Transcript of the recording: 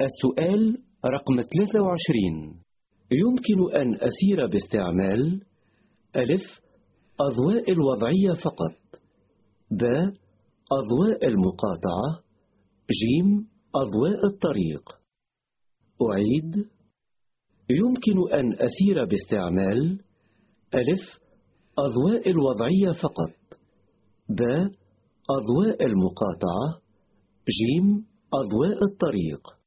السؤال رقم 23 يمكن أن أسير باستعمال ألف أضواء الوضعية فقط ب أضواء المقاطعة جيم أضواء الطريق. أعيد. يمكن أن أسير باستعمال ألف أضواء الوضعية فقط ب أضواء المقاطعة جيم أضواء الطريق.